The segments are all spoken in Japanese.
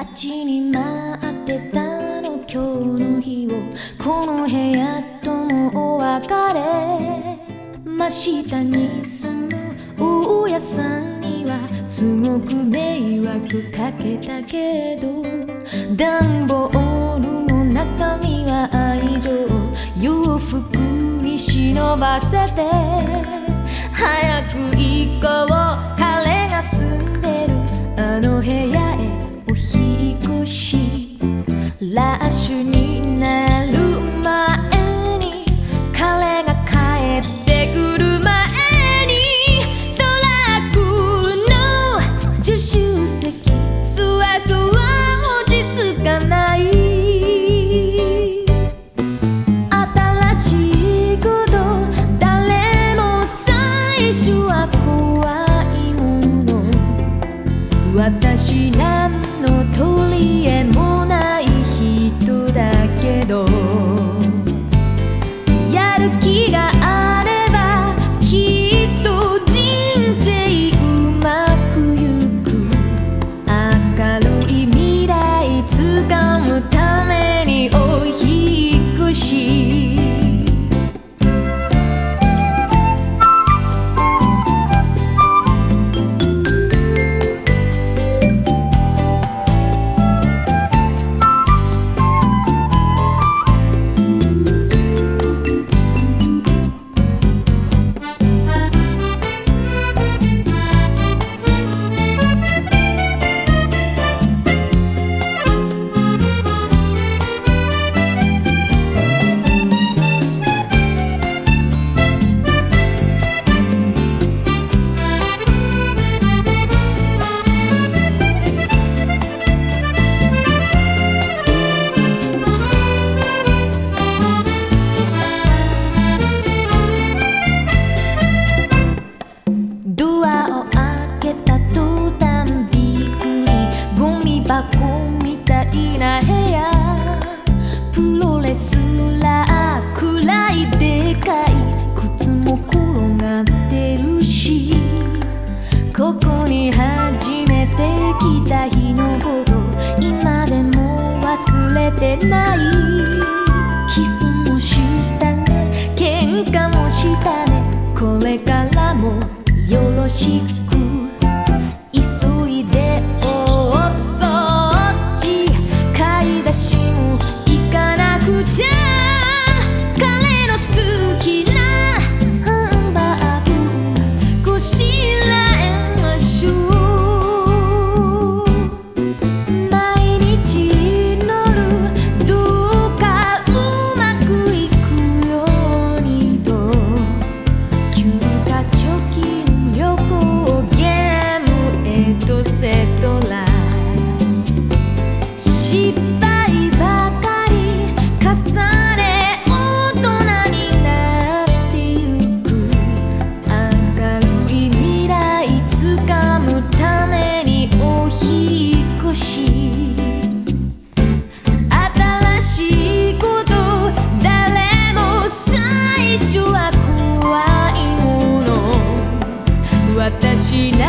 待ちに待ってたの今日の日をこの部屋ともお別れ。真下に住む大家さんにはすごく迷惑かけたけど。段ボールの中身は愛情洋服に忍ばせて。早く行こう彼が住んで she たいな部屋。プロレスラーくらいでかい。靴も転がってるし。ここに初めて来た日のこと。今でも忘れてない。キスもしたね。喧嘩もしたね。これからもよろしく。σε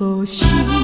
呼吸。